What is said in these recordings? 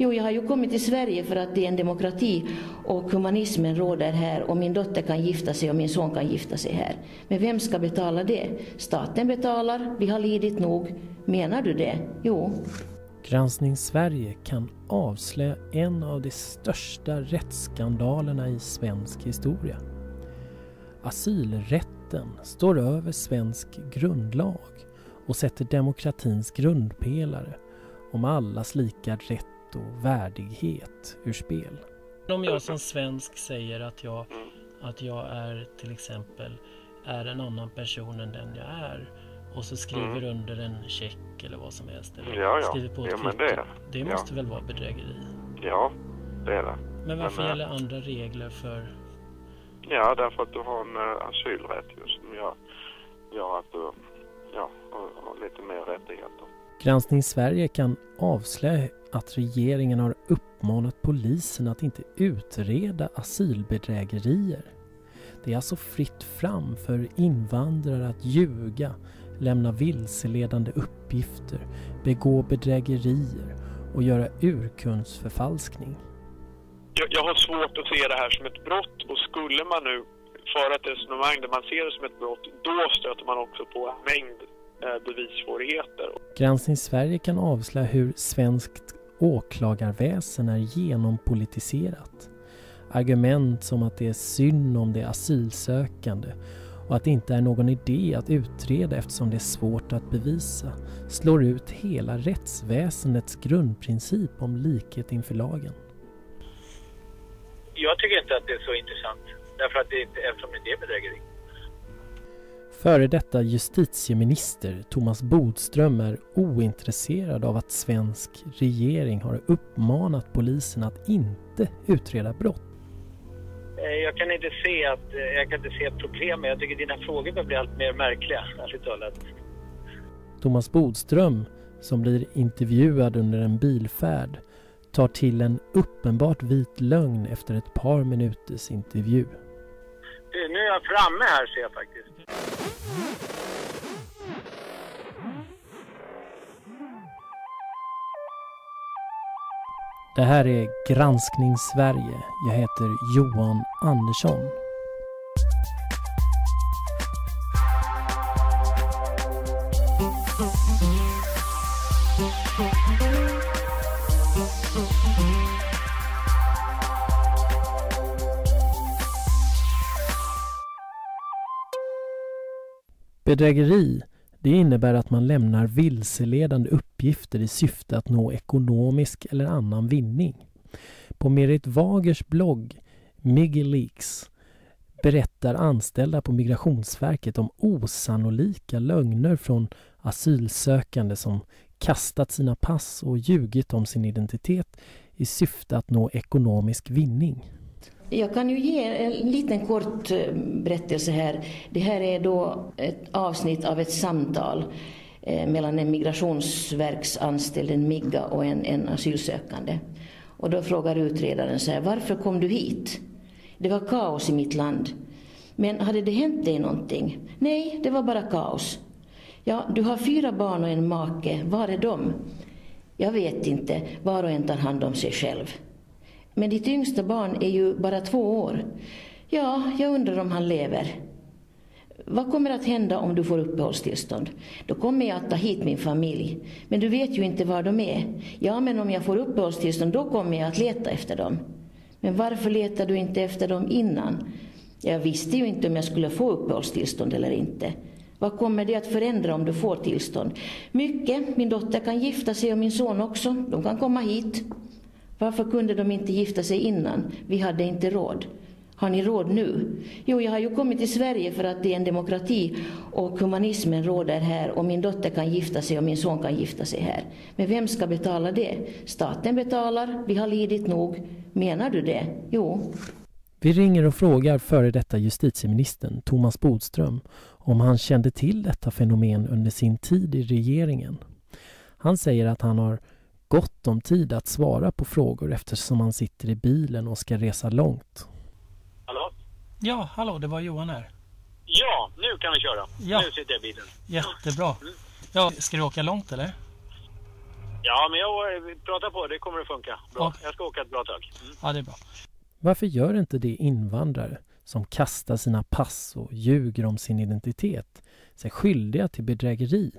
Jo, jag har ju kommit till Sverige för att det är en demokrati och humanismen råder här och min dotter kan gifta sig och min son kan gifta sig här. Men vem ska betala det? Staten betalar, vi har lidit nog. Menar du det? Jo. Granskning Sverige kan avslöja en av de största rättsskandalerna i svensk historia. Asylrätten står över svensk grundlag och sätter demokratins grundpelare om allas lika rätt och värdighet ur spel. Om jag som svensk säger att jag, att jag är till exempel är en annan person än den jag är och så skriver mm. under en check eller vad som helst. Eller ja, ja. skriver på ett ja, men det, det måste ja. väl vara bedrägeri? Ja, det är det. Men varför men, gäller äh, andra regler för? Ja, därför att du har en uh, asylrätt just som gör, gör att du ja, har, har lite mer rättigheter. Granskning Sverige kan avslöja att regeringen har uppmanat polisen att inte utreda asylbedrägerier. Det är alltså fritt fram för invandrare att ljuga, lämna vilseledande uppgifter, begå bedrägerier och göra urkundsförfalskning. Jag, jag har svårt att se det här som ett brott och skulle man nu föra ett resonemang där man ser det som ett brott, då stöter man också på en mängd eh, bevissvårigheter. Granskning Sverige kan avslöja hur svenskt åklagarväsen är genompolitiserat. Argument som att det är synd om de asylsökande och att det inte är någon idé att utreda eftersom det är svårt att bevisa slår ut hela rättsväsendets grundprincip om likhet inför lagen. Jag tycker inte att det är så intressant därför att det, eftersom det är bedrägeri. Före detta justitieminister Thomas Bodström är ointresserad av att svensk regering har uppmanat polisen att inte utreda brott. Eh, jag kan inte se att eh, jag kan inte se ett problem, men jag tycker dina frågor börjar bli allt mer märkliga, ärligt talat. Thomas Bodström, som blir intervjuad under en bilfärd, tar till en uppenbart vit lögn efter ett par minuters intervju. Eh, nu är jag framme här ser jag faktiskt. Det här är Granskning Sverige. Jag heter Johan Andersson. Bedrägeri det innebär att man lämnar vilseledande uppgifter i syfte att nå ekonomisk eller annan vinning. På Merit Wagers blogg Migileaks berättar anställda på Migrationsverket om osannolika lögner från asylsökande som kastat sina pass och ljugit om sin identitet i syfte att nå ekonomisk vinning. Jag kan ju ge en liten kort eh, berättelse här. Det här är då ett avsnitt av ett samtal eh, mellan en migrationsverksanställd, en MIGA, och en, en asylsökande. Och då frågar utredaren så här, varför kom du hit? Det var kaos i mitt land. Men hade det hänt dig någonting? Nej, det var bara kaos. Ja, du har fyra barn och en make. Var är de? Jag vet inte. Var och en tar hand om sig själv. Men ditt yngsta barn är ju bara två år. Ja, jag undrar om han lever. Vad kommer att hända om du får uppehållstillstånd? Då kommer jag att ta hit min familj. Men du vet ju inte var de är. Ja, men om jag får uppehållstillstånd då kommer jag att leta efter dem. Men varför letar du inte efter dem innan? Jag visste ju inte om jag skulle få uppehållstillstånd eller inte. Vad kommer det att förändra om du får tillstånd? Mycket. Min dotter kan gifta sig och min son också. De kan komma hit. Varför kunde de inte gifta sig innan? Vi hade inte råd. Har ni råd nu? Jo, jag har ju kommit till Sverige för att det är en demokrati och humanismen råder här och min dotter kan gifta sig och min son kan gifta sig här. Men vem ska betala det? Staten betalar, vi har lidit nog. Menar du det? Jo. Vi ringer och frågar före detta justitieministern Thomas Bodström om han kände till detta fenomen under sin tid i regeringen. Han säger att han har gott om tid att svara på frågor eftersom han sitter i bilen och ska resa långt. Hallå? Ja, hallå, det var Johan här. Ja, nu kan vi köra. Ja. Nu sitter jag i bilen. Jättebra. Ja, ska du åka långt eller? Ja, men jag eh, pratar på. Det kommer att funka. Bra. Ja. Jag ska åka ett bra tag. Mm. Ja, det är bra. Varför gör inte det invandrare som kastar sina pass och ljuger om sin identitet sig skyldiga till bedrägeri?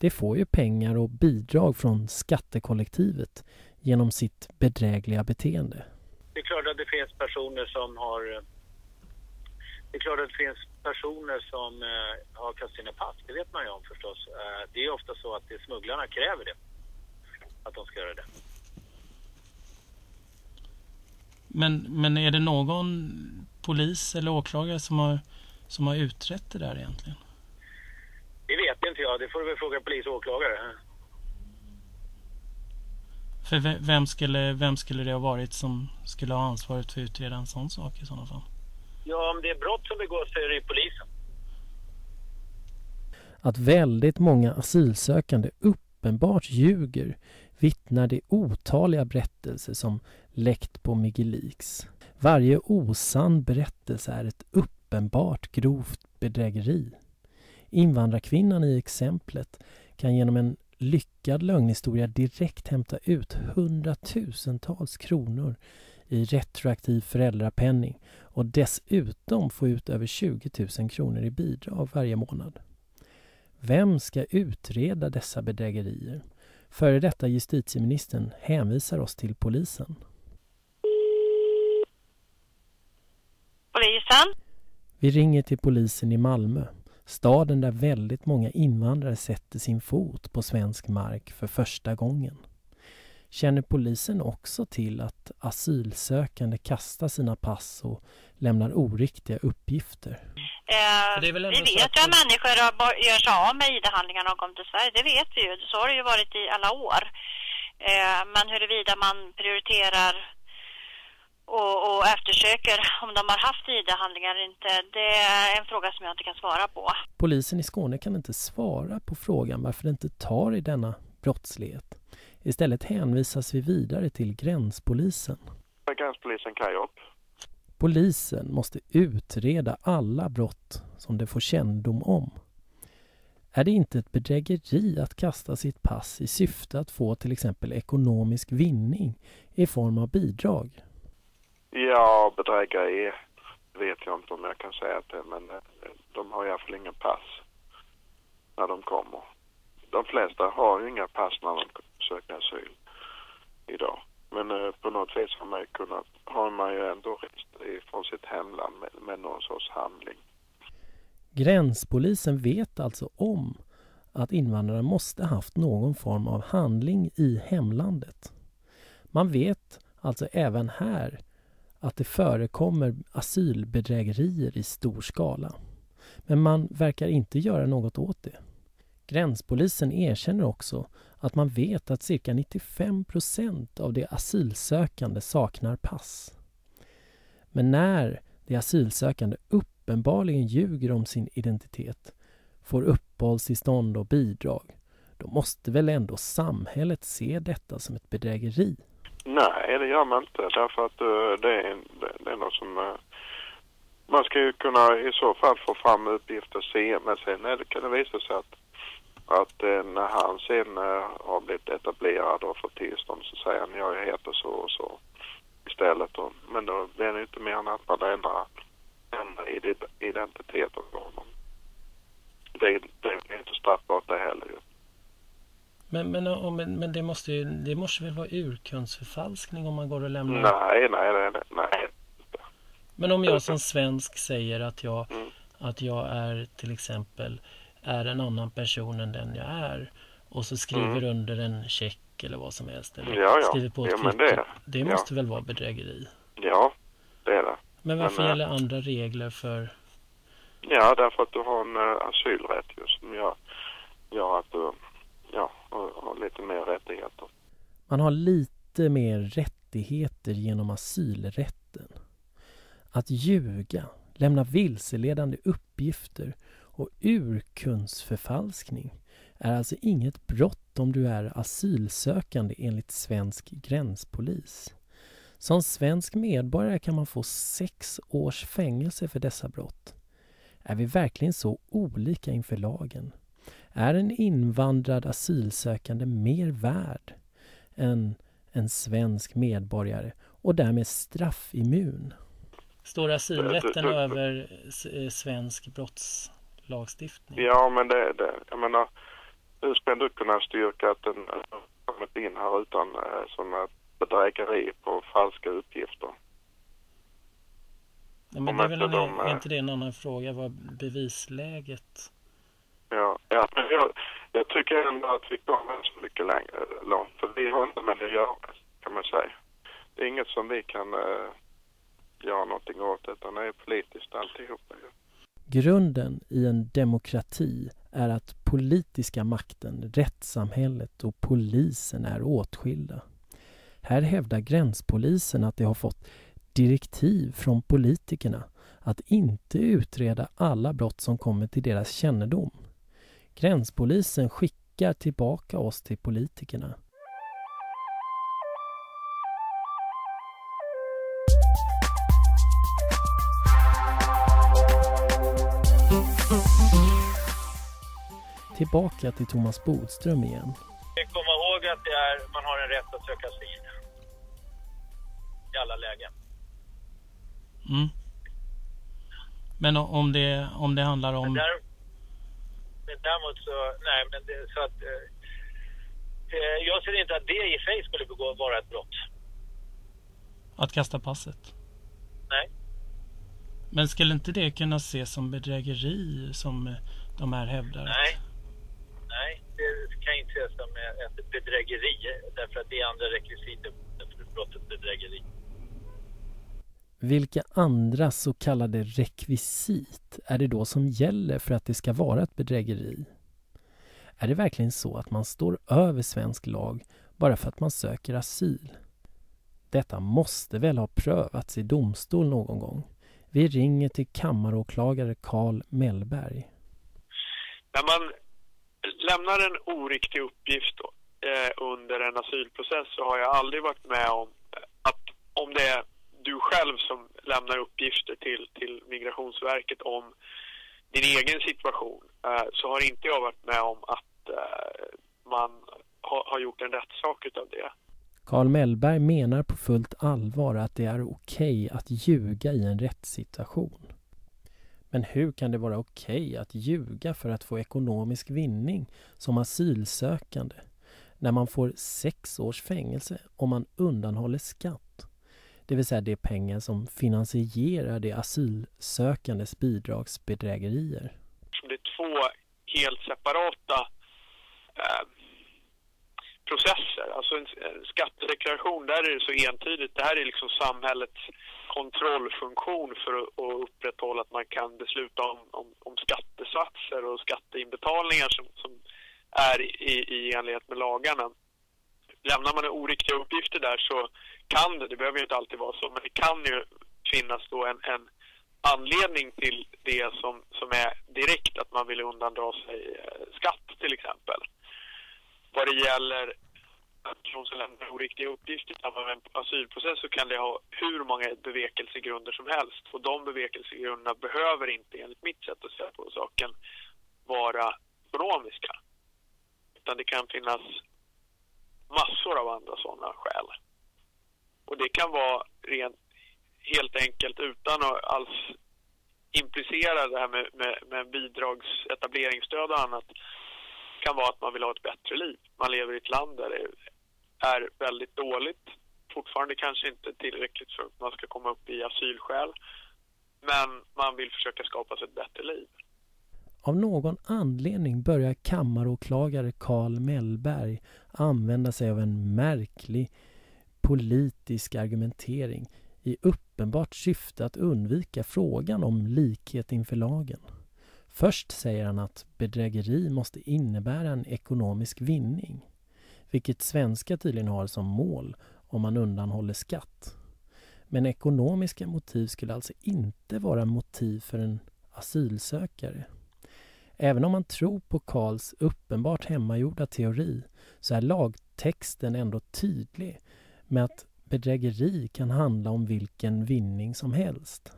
Det får ju pengar och bidrag från skattekollektivet genom sitt bedrägliga beteende. Det är klart att det finns personer som har... eh, Det är klart att det finns personer som eh, har kastat sina pass. Det vet man ju om förstås. Eh, det är ofta så att det, smugglarna kräver det. Att de ska göra det. Men, men är det någon polis eller åklagare som har, som har utrett det där egentligen? Inte jag. Det får du väl fråga polis och åklagare. För ve- vem skulle, vem skulle det ha varit som skulle ha ansvaret för att utreda en sån sak i sådana fall? Ja, om det är brott som begås så är det ju polisen. Att väldigt många asylsökande uppenbart ljuger vittnar de otaliga berättelser som läckt på Miggelix. Varje osann berättelse är ett uppenbart grovt bedrägeri. Invandrarkvinnan i exemplet kan genom en lyckad lögnhistoria direkt hämta ut hundratusentals kronor i retroaktiv föräldrapenning och dessutom få ut över 20 000 kronor i bidrag varje månad. Vem ska utreda dessa bedrägerier? Före detta justitieministern hänvisar oss till polisen. Polisen? Vi ringer till polisen i Malmö, staden där väldigt många invandrare sätter sin fot på svensk mark för första gången. Känner polisen också till att asylsökande kastar sina pass och lämnar oriktiga uppgifter? Eh, det är väl ändå vi vet ju att människor gör sig av med ID-handlingar när de kommer till Sverige. Det vet vi ju. Så har det ju varit i alla år. Eh, men huruvida man prioriterar och, och eftersöker om de har haft ID-handlingar eller inte, det är en fråga som jag inte kan svara på. Polisen i Skåne kan inte svara på frågan varför det inte tar i denna brottslighet. Istället hänvisas vi vidare till gränspolisen. Gränspolisen Kajop. Polisen måste utreda alla brott som de får kännedom om. Är det inte ett bedrägeri att kasta sitt pass i syfte att få till exempel ekonomisk vinning i form av bidrag? Ja, bedrägeri vet jag inte om jag kan säga att det är, men eh, de har i alla fall ingen pass när de kommer. De flesta har ju inga pass när de söker asyl idag. Men eh, på något vis har man ju kunnat, har man ju ändå rest ifrån sitt hemland med, med någon sorts handling. Gränspolisen vet alltså om att invandrare måste haft någon form av handling i hemlandet. Man vet alltså även här att det förekommer asylbedrägerier i stor skala. Men man verkar inte göra något åt det. Gränspolisen erkänner också att man vet att cirka 95 procent av de asylsökande saknar pass. Men när de asylsökande uppenbarligen ljuger om sin identitet, får uppehållstillstånd och bidrag, då måste väl ändå samhället se detta som ett bedrägeri? Nej, det gör man inte därför att eh, det, är, det, är något som... Eh, man ska ju kunna i så fall få fram uppgifter sen, men sen är det, kan det visa sig att, att när han sen eh, har blivit etablerad och fått tillstånd så säger han jag heter så och så istället. Och, men då blir det inte mer än att man ändrar, ändrar identiteten på honom. Det, det är inte straffbart det heller ju. Men, men, ja, men, men det, måste ju, det måste väl vara urkundsförfalskning om man går och lämnar... Nej, nej, nej, nej, nej. Men om jag som svensk säger att jag, Mm. att jag är till exempel är en annan person än den jag är och så skriver Mm. under en check eller vad som helst eller Ja, ja. skriver på ett Ja, kvitto. det- Det, ja. måste väl vara bedrägeri? Ja, det är det. Men varför Men, eh, gäller andra regler för... Ja, därför att du har en uh, asylrätt just som gör, gör att du ja, och, och lite mer rättigheter. Man har lite mer rättigheter genom asylrätten. Att ljuga, lämna vilseledande uppgifter och urkundsförfalskning är alltså inget brott om du är asylsökande enligt svensk gränspolis. Som svensk medborgare kan man få sex års fängelse för dessa brott. Är vi verkligen så olika inför lagen? Är en invandrad asylsökande mer värd än en svensk medborgare och därmed straffimmun? Står asylrätten över eh, svensk brottslagstiftning? Ja, men det, det jag menar, hur ska du kunna styrka att den kommit in här utan eh, sådana bedrägeri på falska uppgifter? Ja, men det är, väl en, de, är inte det en annan fråga vad bevisläget? Ja, ja men jag, jag tycker ändå att vi kommer så mycket längre långt. För vi har inte med det att göra, kan man säga. Det är inget som vi kan eh, göra någonting åt, utan det är politiskt alltihopa. Grunden i en demokrati är att politiska makten, rättssamhället och polisen är åtskilda. Här hävdar gränspolisen att de har fått direktiv från politikerna att inte utreda alla brott som kommer till deras kännedom. Gränspolisen skickar tillbaka oss till politikerna. Tillbaka till Thomas Bodström igen. Komma ihåg att är, man har en rätt att söka asyl. I alla lägen. Mm. Men om det, om det handlar om... Men, där, men däremot så, nej men det, så att eh, eh, jag ser inte att det i sig skulle begå, vara ett brott. Att kasta passet? Nej. Men skulle inte det kunna ses som bedrägeri som de här hävdar? Nej. Nej, det kan inte ses som ett bedrägeri därför att det är andra rekvisiter för brottet bedrägeri. Vilka andra så kallade rekvisit är det då som gäller för att det ska vara ett bedrägeri? Är det verkligen så att man står över svensk lag bara för att man söker asyl? Detta måste väl ha prövats i domstol någon gång? Vi ringer till kammaråklagare Karl Mellberg. När man lämnar en oriktig uppgift eh, under en asylprocess så har jag aldrig varit med om att om det är du själv som lämnar uppgifter till, till Migrationsverket om din egen situation eh, så har inte jag varit med om att eh, man ha, har gjort en rättssak utav det. Karl Mellberg menar på fullt allvar att det är okej att ljuga i en rättssituation. Men hur kan det vara okej att ljuga för att få ekonomisk vinning som asylsökande när man får sex års fängelse om man undanhåller skatt? Det vill säga de pengar som finansierar de asylsökandes bidragsbedrägerier. Det är två helt separata eh, processer. Alltså en, en skattedeklaration, där är det så entydigt. Det här är liksom samhällets kontrollfunktion för att, att upprätthålla att man kan besluta om, om, om skattesatser och skatteinbetalningar som, som är i, i enlighet med lagarna. Lämnar man oriktiga uppgifter där så kan det, det behöver ju inte alltid vara så, men det kan ju finnas då en, en anledning till det som, som är direkt att man vill undandra sig eh, skatt till exempel. Vad det gäller att person som lämnar oriktiga uppgifter i samband med en asylprocess så kan det ha hur många bevekelsegrunder som helst. Och de bevekelsegrunderna behöver inte, enligt mitt sätt att se på saken, vara ekonomiska. Utan det kan finnas massor av andra sådana skäl. Och det kan vara rent, helt enkelt utan att alls implicera det här med, med, med bidrags, etableringsstöd och annat kan vara att man vill ha ett bättre liv. Man lever i ett land där det är väldigt dåligt. Fortfarande kanske inte tillräckligt för att man ska komma upp i asylskäl. Men man vill försöka skapa sig ett bättre liv. Av någon anledning börjar kammaråklagare Karl Mellberg använda sig av en märklig politisk argumentering i uppenbart syfte att undvika frågan om likhet inför lagen. Först säger han att bedrägeri måste innebära en ekonomisk vinning, vilket svenska tydligen har som mål om man undanhåller skatt. Men ekonomiska motiv skulle alltså inte vara motiv för en asylsökare. Även om man tror på Karls uppenbart hemmagjorda teori så är lagtexten ändå tydlig med att bedrägeri kan handla om vilken vinning som helst.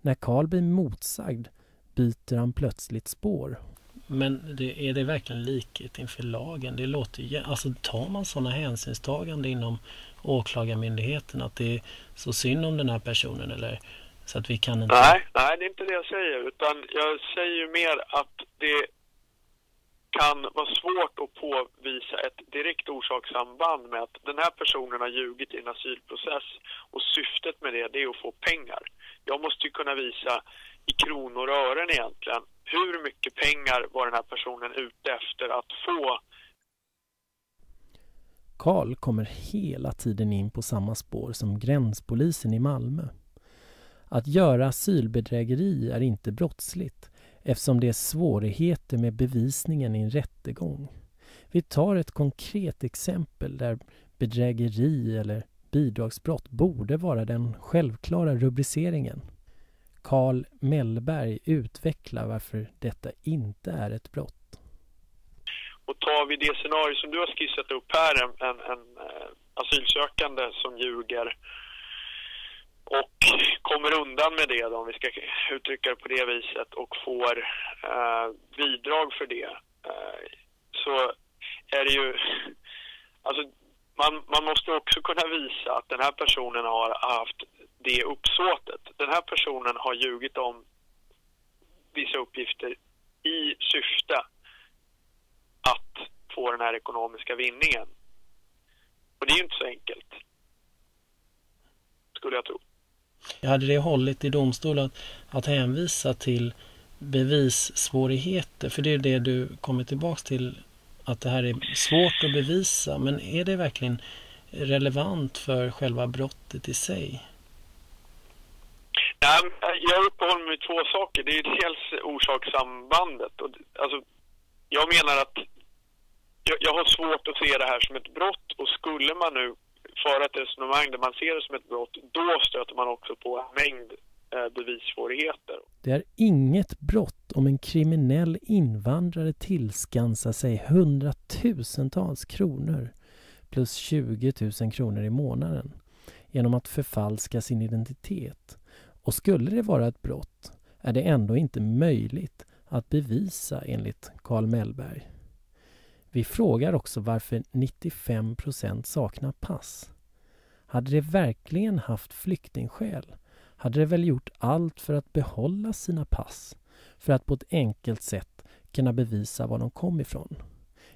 När Karl blir motsagd byter han plötsligt spår. Men det, är det verkligen likhet inför lagen? Det låter ju, alltså tar man sådana hänsynstagande inom åklagarmyndigheten att det är så synd om den här personen eller så att vi kan inte... Nej, nej det är inte det jag säger utan jag säger ju mer att det kan vara svårt att påvisa ett direkt orsakssamband med att den här personen har ljugit i en asylprocess och syftet med det, det är att få pengar. Jag måste ju kunna visa i kronor och ören egentligen hur mycket pengar var den här personen ute efter att få. Karl kommer hela tiden in på samma spår som gränspolisen i Malmö. Att göra asylbedrägeri är inte brottsligt eftersom det är svårigheter med bevisningen i en rättegång. Vi tar ett konkret exempel där bedrägeri eller bidragsbrott borde vara den självklara rubriceringen. Karl Mellberg utvecklar varför detta inte är ett brott. Och tar vi det scenario som du har skissat upp här, en, en, en eh, asylsökande som ljuger och kommer undan med det då, om vi ska uttrycka det på det viset och får eh, bidrag för det eh, så är det ju alltså man, man måste också kunna visa att den här personen har haft det uppsåtet. Den här personen har ljugit om vissa uppgifter i syfte att få den här ekonomiska vinningen. Och det är ju inte så enkelt. Skulle jag tro. Hade det hållit i domstol att, att hänvisa till bevissvårigheter? För det är det du kommer tillbaks till, att det här är svårt att bevisa. Men är det verkligen relevant för själva brottet i sig? jag uppehåller mig vid två saker. Det är dels orsakssambandet. Alltså, jag menar att jag, jag har svårt att se det här som ett brott och skulle man nu föra ett resonemang där man ser det som ett brott, då stöter man också på en mängd eh, bevissvårigheter. Det är inget brott om en kriminell invandrare tillskansar sig hundratusentals kronor plus 20 000 kronor i månaden genom att förfalska sin identitet. Och skulle det vara ett brott är det ändå inte möjligt att bevisa enligt Karl Mellberg. Vi frågar också varför 95 procent saknar pass. Hade de verkligen haft flyktingskäl hade de väl gjort allt för att behålla sina pass för att på ett enkelt sätt kunna bevisa var de kom ifrån.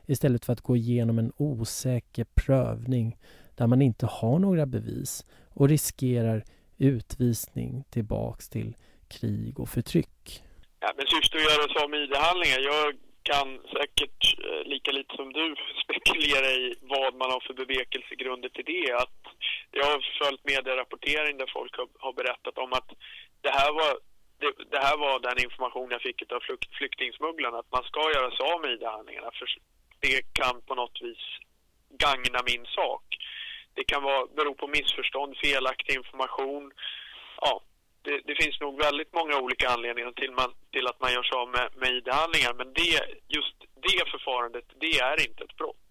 Istället för att gå igenom en osäker prövning där man inte har några bevis och riskerar utvisning tillbaks till krig och förtryck. Ja, men syftet att göra sig av med ID-handlingar. Jag kan säkert eh, lika lite som du spekulera i vad man har för bevekelsegrunder till det. Att jag har följt medierapportering där folk har, har berättat om att det här var det, det, här var den information jag fick av flyktingsmugglarna, att man ska göra sig av med ID-handlingarna för det kan på något vis gagna min sak. Det kan vara, bero på missförstånd, felaktig information. Ja, det, det, finns nog väldigt många olika anledningar till, man, till att man gör sig av med, med ID-handlingar. Men det, just det förfarandet, det är inte ett brott.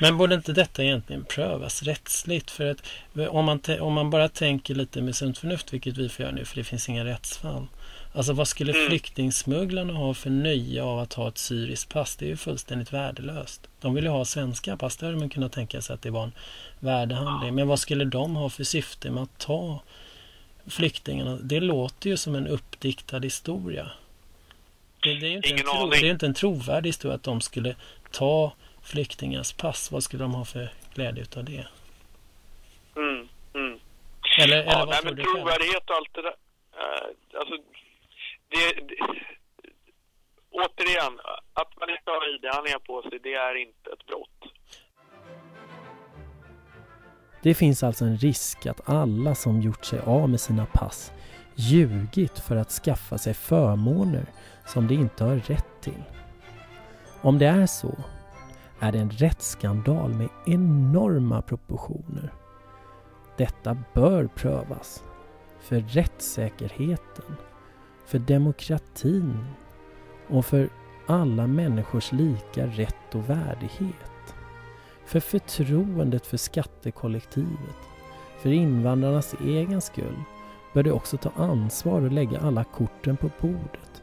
Men borde inte detta egentligen prövas rättsligt? För att om man, om man bara tänker lite med sunt förnuft, vilket vi får göra nu, för det finns inga rättsfall. Alltså vad skulle mm. flyktingsmugglarna ha för nöje av att ha ett syriskt pass? Det är ju fullständigt värdelöst. De vill ju ha svenska pass. Det hade man kunnat tänka sig att det var en värdehandling. Men vad skulle de ha för syfte med att ta flyktingarna? Det låter ju som en uppdiktad historia. Det, det är ju inte, en, tro, det är inte en trovärdig historia att de skulle ta flyktingars pass. Vad skulle de ha för glädje utav det? Mm, mm. Eller, eller ja, vad nej, tror men du trovärdighet och allt det där. Uh, alltså, det, det, återigen, att man inte har ID-handlingar på sig, det är inte ett brott. Det finns alltså en risk att alla som gjort sig av med sina pass ljugit för att skaffa sig förmåner som de inte har rätt till. Om det är så är det en rättsskandal med enorma proportioner. Detta bör prövas för rättssäkerheten för demokratin och för alla människors lika rätt och värdighet. För förtroendet för skattekollektivet. För invandrarnas egen skull bör du också ta ansvar och lägga alla korten på bordet.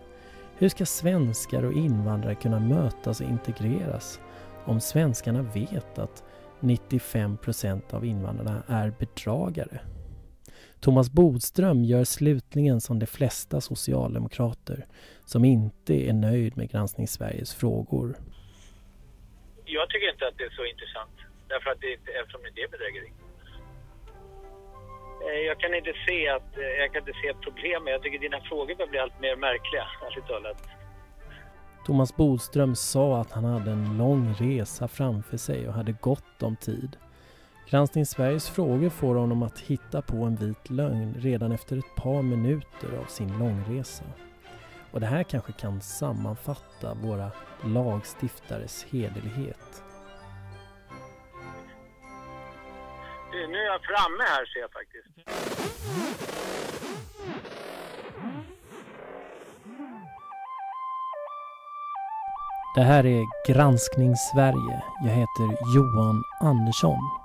Hur ska svenskar och invandrare kunna mötas och integreras om svenskarna vet att 95 procent av invandrarna är bedragare? Thomas Bodström gör slutligen som de flesta socialdemokrater som inte är nöjd med Granskning Sveriges frågor. Jag tycker inte att det är så intressant, därför att det, eftersom det är bedrägeri. Eh, jag kan inte se att, eh, jag kan inte se ett problem, jag tycker dina frågor blir allt mer märkliga, ärligt talat. Thomas Bodström sa att han hade en lång resa framför sig och hade gott om tid. Granskning Sveriges frågor får honom att hitta på en vit lögn redan efter ett par minuter av sin långresa. Och det här kanske kan sammanfatta våra lagstiftares hederlighet. Nu är jag framme här ser jag faktiskt. Det här är Granskning Sverige. Jag heter Johan Andersson.